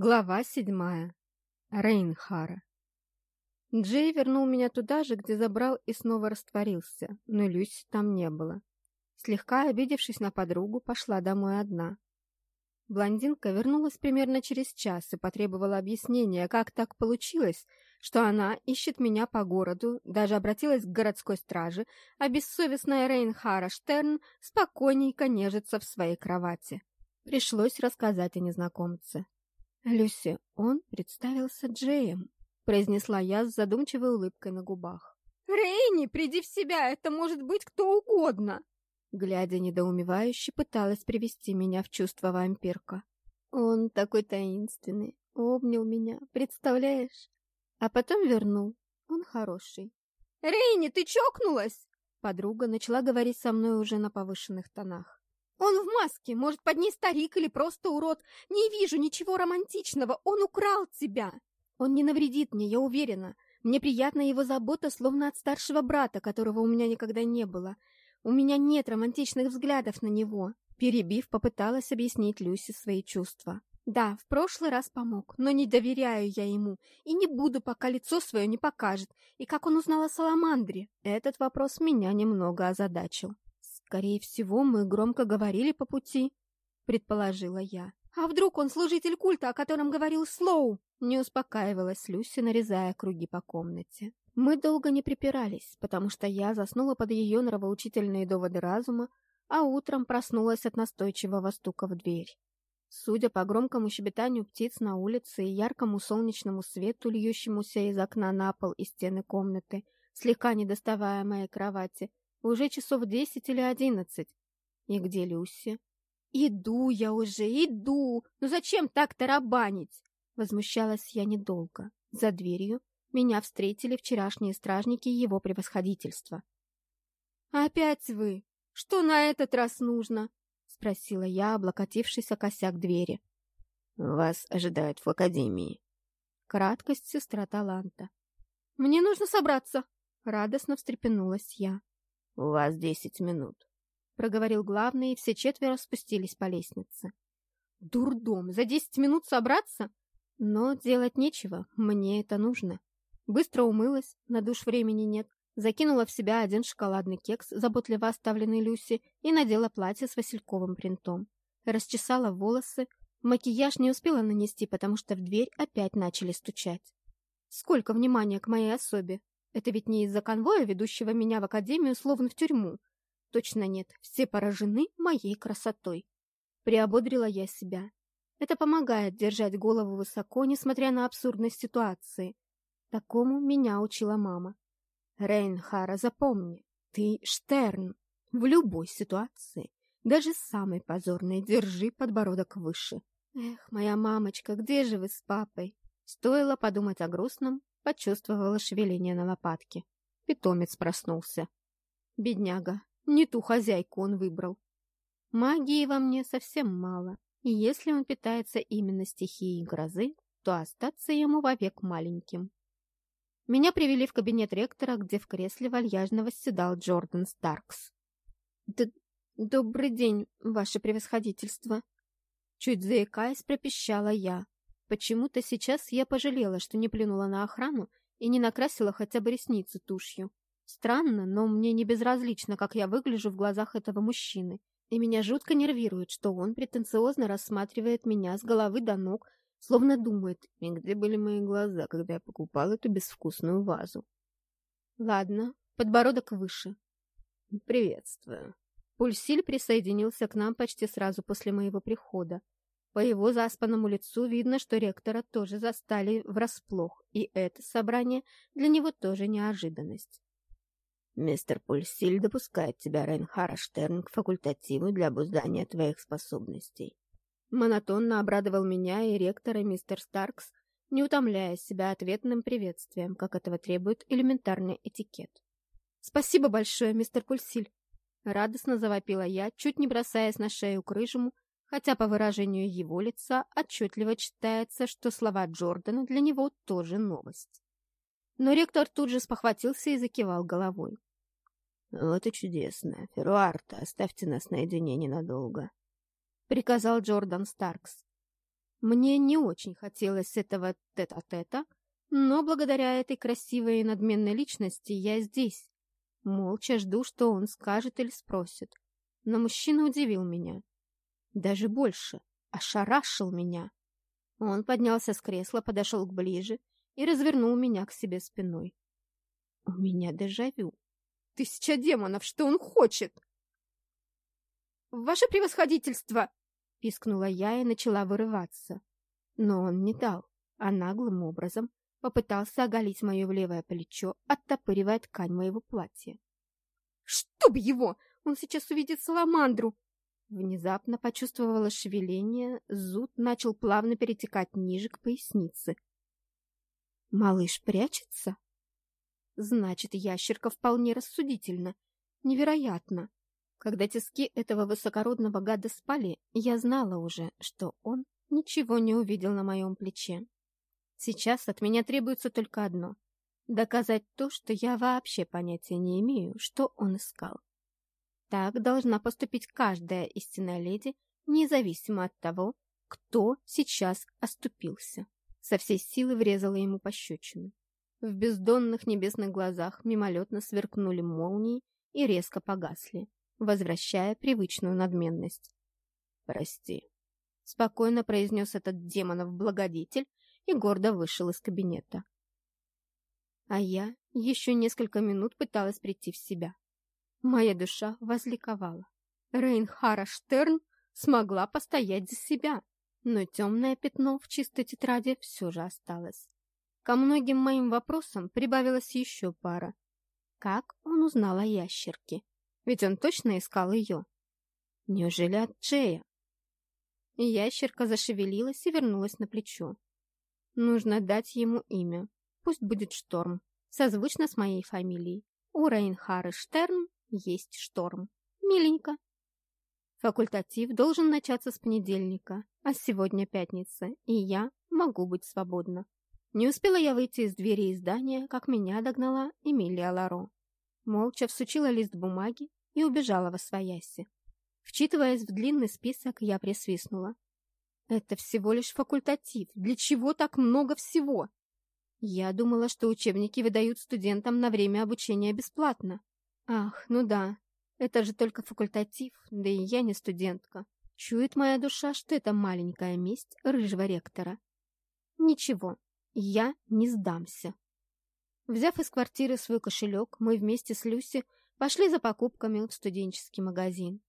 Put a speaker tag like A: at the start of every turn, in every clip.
A: Глава седьмая. Рейнхара. Джей вернул меня туда же, где забрал и снова растворился, но Люси там не было. Слегка обидевшись на подругу, пошла домой одна. Блондинка вернулась примерно через час и потребовала объяснения, как так получилось, что она ищет меня по городу, даже обратилась к городской страже, а бессовестная Рейнхара Штерн спокойненько нежится в своей кровати. Пришлось рассказать о незнакомце. «Люси, он представился Джеем», — произнесла я с задумчивой улыбкой на губах.
B: «Рейни, приди в себя, это может быть кто угодно!»
A: Глядя недоумевающе, пыталась привести меня в чувство вампирка. Он такой таинственный, обнял меня, представляешь? А потом вернул. Он хороший.
B: «Рейни, ты чокнулась?»
A: Подруга начала говорить со мной уже на повышенных тонах.
B: Он в маске, может, под ней старик или просто урод. Не вижу ничего романтичного, он украл тебя.
A: Он не навредит мне, я уверена. Мне приятна его забота, словно от старшего брата, которого у меня никогда не было. У меня нет романтичных взглядов на него. Перебив, попыталась объяснить Люси свои чувства. Да, в прошлый раз помог, но не доверяю я ему и не буду, пока лицо свое не покажет. И как он узнал о Саламандре? Этот вопрос меня немного озадачил. «Скорее всего, мы громко говорили по пути», — предположила я.
B: «А вдруг он служитель культа, о котором говорил Слоу?»
A: Не успокаивалась Люси, нарезая круги по комнате. Мы долго не припирались, потому что я заснула под ее нравоучительные доводы разума, а утром проснулась от настойчивого стука в дверь. Судя по громкому щебетанию птиц на улице и яркому солнечному свету, льющемуся из окна на пол и стены комнаты, слегка не доставая моей кровати, уже часов десять или одиннадцать. И где Люси?
B: «Иду я уже, иду! Ну зачем так тарабанить?»
A: Возмущалась я недолго. За дверью меня встретили вчерашние стражники его превосходительства.
B: «Опять вы? Что на этот раз нужно?» — спросила я, облокотившись о косяк двери.
C: «Вас ожидают в академии».
A: Краткость сестра таланта.
B: «Мне нужно собраться!»
A: — радостно встрепенулась я.
C: «У вас десять минут», —
A: проговорил главный, и все четверо спустились по лестнице.
B: «Дурдом! За десять минут собраться?»
A: Но делать нечего, мне это нужно. Быстро умылась, на душ времени нет, закинула в себя один шоколадный кекс, заботливо оставленный Люси, и надела платье с васильковым принтом. Расчесала волосы, макияж не успела нанести, потому что в дверь опять начали стучать. Сколько внимания к моей особе! Это ведь не из-за конвоя, ведущего меня в академию, словно в тюрьму. Точно нет, все поражены моей красотой. Приободрила я себя. Это помогает держать голову высоко, несмотря на абсурдность ситуации. Такому меня учила мама. Рейнхара, запомни, ты Штерн. В любой ситуации, даже самой позорной, держи подбородок выше. Эх, моя мамочка, где же вы с папой? Стоило подумать о грустном, почувствовала шевеление на лопатке. Питомец проснулся. Бедняга, не ту хозяйку он выбрал. Магии во мне совсем мало, и если он питается именно стихией грозы, то остаться ему вовек маленьким. Меня привели в кабинет ректора, где в кресле вальяжно восседал Джордан Старкс. Д «Добрый день, ваше превосходительство!» Чуть заикаясь, пропищала я, Почему-то сейчас я пожалела, что не плюнула на охрану и не накрасила хотя бы ресницы тушью. Странно, но мне не безразлично, как я выгляжу в глазах этого мужчины. И меня жутко нервирует, что он претенциозно рассматривает меня с головы до ног, словно думает, и где были мои глаза, когда я покупал эту безвкусную вазу. Ладно, подбородок выше.
C: Приветствую.
A: Пульсиль присоединился к нам почти сразу после моего прихода. По его заспанному лицу видно, что ректора тоже застали врасплох, и это собрание для него тоже неожиданность.
C: «Мистер Пульсиль допускает тебя, Рейнхара Штерн, к факультативу для обуздания твоих способностей».
A: Монотонно обрадовал меня и ректора мистер Старкс, не утомляя себя ответным приветствием, как этого требует элементарный этикет. «Спасибо большое, мистер Пульсиль!» Радостно завопила я, чуть не бросаясь на шею к рыжему, хотя по выражению его лица отчетливо читается, что слова Джордана для него тоже новость. Но ректор тут же спохватился и закивал головой.
C: «Вот и чудесно. Феруарта, оставьте нас наедине ненадолго», —
A: приказал Джордан Старкс. Мне не очень хотелось этого тета-тета, но благодаря этой красивой и надменной личности я здесь. Молча жду, что он скажет или спросит. Но мужчина удивил меня. Даже больше, ошарашил меня. Он поднялся с кресла, подошел к ближе и развернул меня к себе спиной. У меня дежавю. Тысяча демонов, что он хочет? «Ваше превосходительство!» — пискнула я и начала вырываться. Но он не дал, а наглым образом попытался оголить мое левое плечо, оттопыривая ткань моего платья. «Чтоб его! Он сейчас увидит саламандру!» Внезапно почувствовала шевеление, зуд начал плавно перетекать ниже к пояснице. «Малыш прячется?» «Значит, ящерка вполне рассудительна. Невероятно!» Когда тиски этого высокородного гада спали, я знала уже, что он ничего не увидел на моем плече. Сейчас от меня требуется только одно — доказать то, что я вообще понятия не имею, что он искал. Так должна поступить каждая истинная леди, независимо от того, кто сейчас оступился. Со всей силы врезала ему пощечину. В бездонных небесных глазах мимолетно сверкнули молнии и резко погасли, возвращая привычную надменность. «Прости», — спокойно произнес этот демонов благодетель, и гордо вышел из кабинета. А я еще несколько минут пыталась прийти в себя. Моя душа возликовала. Рейнхара Штерн смогла постоять за себя, но темное пятно в чистой тетради все же осталось. Ко многим моим вопросам прибавилась еще пара. Как он узнал о ящерке? Ведь он точно искал ее. Неужели от Джея? Ящерка зашевелилась и вернулась на плечо. Нужно дать ему имя. Пусть будет Шторм. Созвучно с моей фамилией. У Рейнхары Штерн есть Шторм. Миленько. Факультатив должен начаться с понедельника, а сегодня пятница, и я могу быть свободна. Не успела я выйти из двери здания, как меня догнала Эмилия Ларо. Молча всучила лист бумаги и убежала во свояси. Вчитываясь в длинный список, я присвистнула. Это всего лишь факультатив. Для чего так много всего? Я думала, что учебники выдают студентам на время обучения бесплатно. Ах, ну да, это же только факультатив, да и я не студентка. Чует моя душа, что это маленькая месть рыжего ректора. Ничего, я не сдамся. Взяв из квартиры свой кошелек, мы вместе с Люси пошли за покупками в студенческий магазин.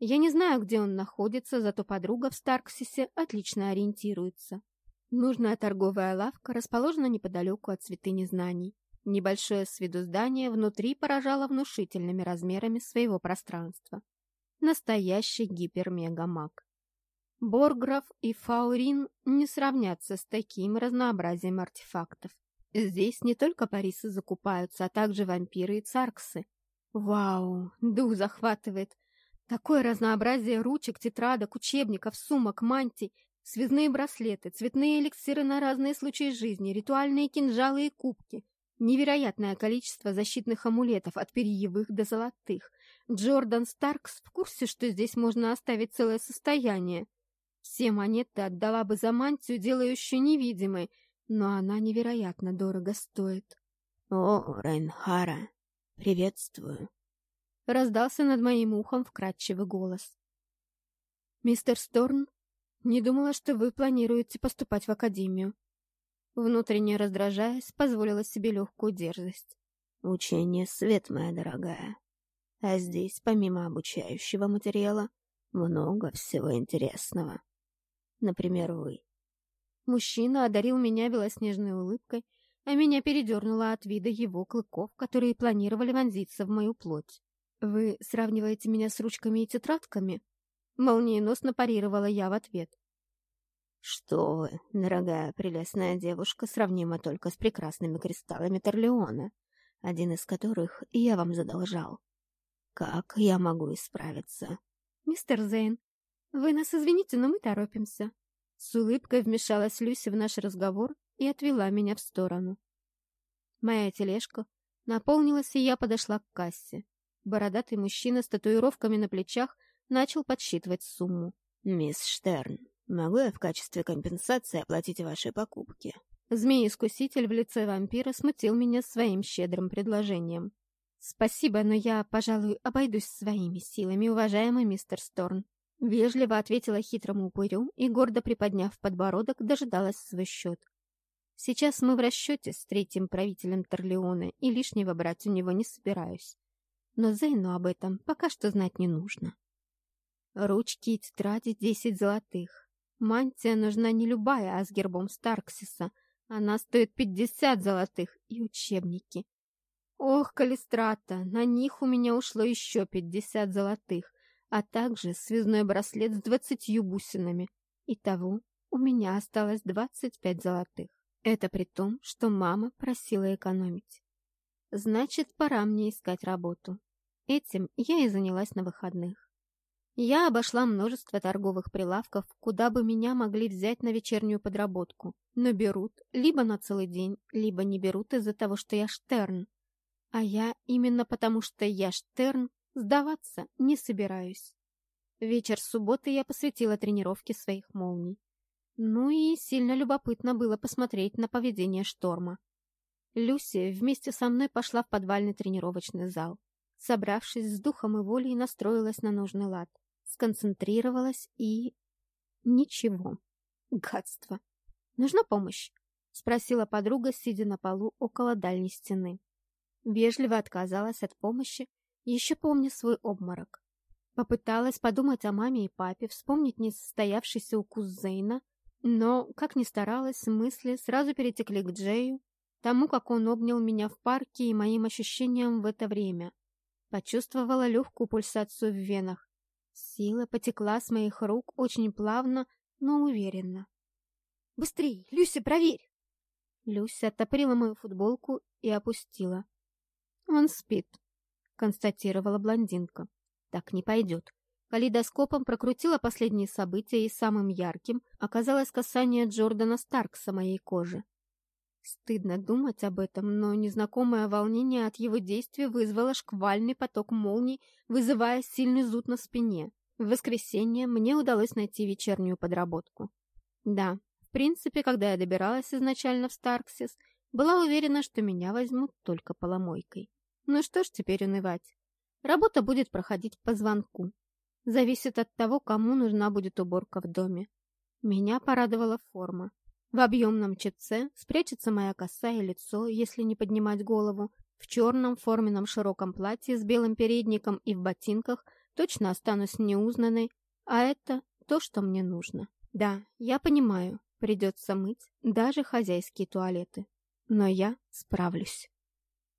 A: Я не знаю, где он находится, зато подруга в Старксисе отлично ориентируется. Нужная торговая лавка расположена неподалеку от святыни знаний. Небольшое с виду здание внутри поражало внушительными размерами своего пространства. Настоящий гипермегамаг. Борграф и Фаурин не сравнятся с таким разнообразием артефактов. Здесь не только парисы закупаются, а также вампиры и царксы. Вау, дух захватывает. Такое разнообразие ручек, тетрадок, учебников, сумок, мантий, связные браслеты, цветные эликсиры на разные случаи жизни, ритуальные кинжалы и кубки. Невероятное количество защитных амулетов от перьевых до золотых. Джордан Старкс в курсе, что здесь можно оставить целое состояние. Все монеты отдала бы за мантию, делающую невидимой, но она невероятно дорого стоит.
C: — О, Рейнхара, приветствую.
A: Раздался над моим ухом вкрадчивый голос. «Мистер Сторн, не думала, что вы планируете поступать в академию». Внутренне раздражаясь, позволила себе легкую дерзость.
C: «Учение — свет, моя дорогая. А здесь, помимо обучающего материала, много всего интересного. Например, вы».
A: Мужчина одарил меня белоснежной улыбкой, а меня передернуло от вида его клыков, которые планировали вонзиться в мою плоть. «Вы сравниваете меня с ручками и тетрадками?» Молниеносно парировала я в ответ.
C: «Что вы, дорогая прелестная девушка, сравнима только с прекрасными кристаллами Торлеона, один из которых я вам задолжал. Как я могу исправиться?»
A: «Мистер Зейн, вы нас извините, но мы торопимся». С улыбкой вмешалась Люси в наш разговор и отвела меня в сторону. Моя тележка наполнилась, и я подошла к кассе. Бородатый мужчина с татуировками на плечах начал подсчитывать сумму.
C: «Мисс Штерн, Могу я в качестве компенсации оплатить ваши покупки?»
A: Змей-искуситель в лице вампира смутил меня своим щедрым предложением. «Спасибо, но я, пожалуй, обойдусь своими силами, уважаемый мистер Сторн». Вежливо ответила хитрому упырю и, гордо приподняв подбородок, дожидалась свой счет. Сейчас мы в расчете с третьим правителем Торлеона, и лишнего брать у него не собираюсь. Но Зейну об этом пока что знать не нужно. Ручки и тетради десять золотых. Мантия нужна не любая, а с гербом Старксиса. Она стоит пятьдесят золотых. И учебники. Ох, Калистрата, на них у меня ушло еще пятьдесят золотых, а также связной браслет с двадцатью бусинами. Итого у меня осталось двадцать пять золотых. Это при том, что мама просила экономить. Значит, пора мне искать работу. Этим я и занялась на выходных. Я обошла множество торговых прилавков, куда бы меня могли взять на вечернюю подработку, но берут либо на целый день, либо не берут из-за того, что я Штерн. А я, именно потому что я Штерн, сдаваться не собираюсь. Вечер субботы я посвятила тренировке своих молний. Ну и сильно любопытно было посмотреть на поведение шторма. Люси вместе со мной пошла в подвальный тренировочный зал. Собравшись с духом и волей, настроилась на нужный лад. Сконцентрировалась и... Ничего. Гадство. Нужна помощь? Спросила подруга, сидя на полу около дальней стены. Вежливо отказалась от помощи, еще помня свой обморок. Попыталась подумать о маме и папе, вспомнить несостоявшийся укус Зейна, но, как ни старалась, мысли сразу перетекли к Джею, тому, как он обнял меня в парке и моим ощущениям в это время. Почувствовала легкую пульсацию в венах. Сила потекла с моих рук очень плавно, но уверенно. «Быстрей! Люся, проверь!» Люся оттоприла мою футболку и опустила. «Он спит», — констатировала блондинка. «Так не пойдет. Калейдоскопом прокрутила последние события, и самым ярким оказалось касание Джордана Старкса моей кожи. Стыдно думать об этом, но незнакомое волнение от его действия вызвало шквальный поток молний, вызывая сильный зуд на спине. В воскресенье мне удалось найти вечернюю подработку. Да, в принципе, когда я добиралась изначально в Старксис, была уверена, что меня возьмут только поломойкой. Ну что ж теперь унывать? Работа будет проходить по звонку. Зависит от того, кому нужна будет уборка в доме. Меня порадовала форма. В объемном чепце спрячется моя коса и лицо, если не поднимать голову. В черном форменном широком платье с белым передником и в ботинках точно останусь неузнанной, а это то, что мне нужно. Да, я понимаю, придется мыть даже хозяйские туалеты. Но я справлюсь.